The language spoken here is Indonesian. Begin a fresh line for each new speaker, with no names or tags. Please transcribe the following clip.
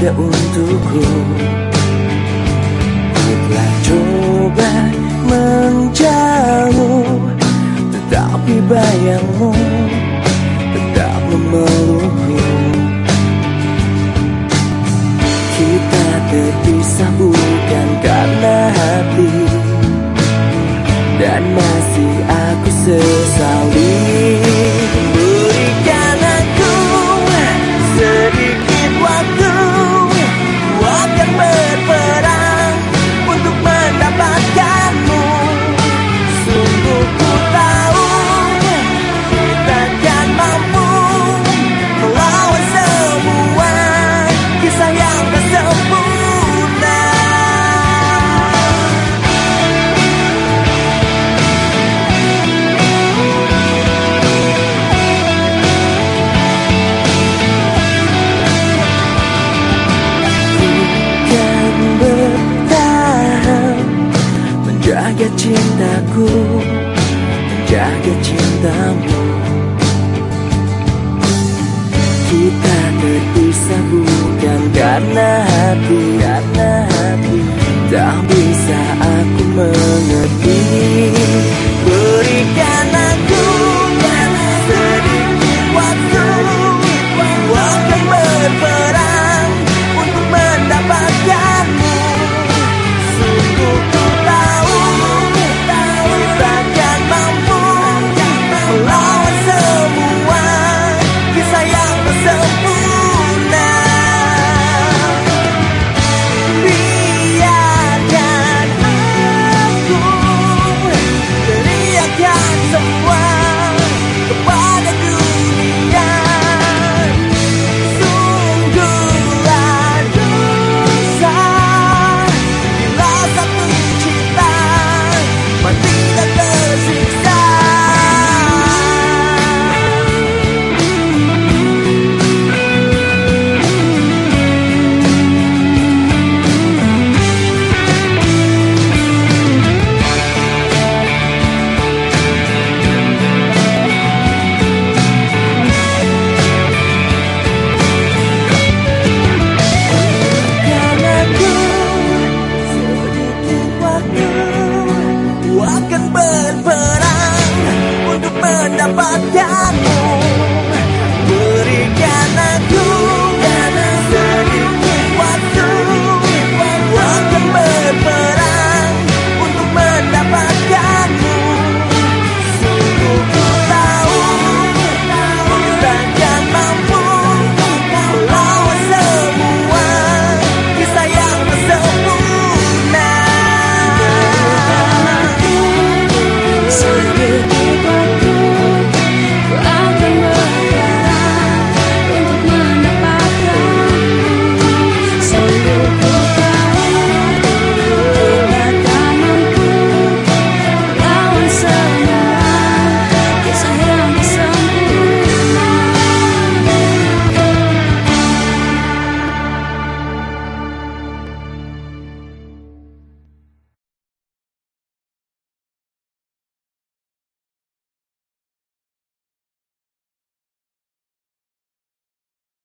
ada untukku. Ku coba menjauh Tetapi bayangmu Menjaga cintaku Menjaga cintamu. Kita terpisah bukan karena myself. akan berperang untuk mendapatkanmu.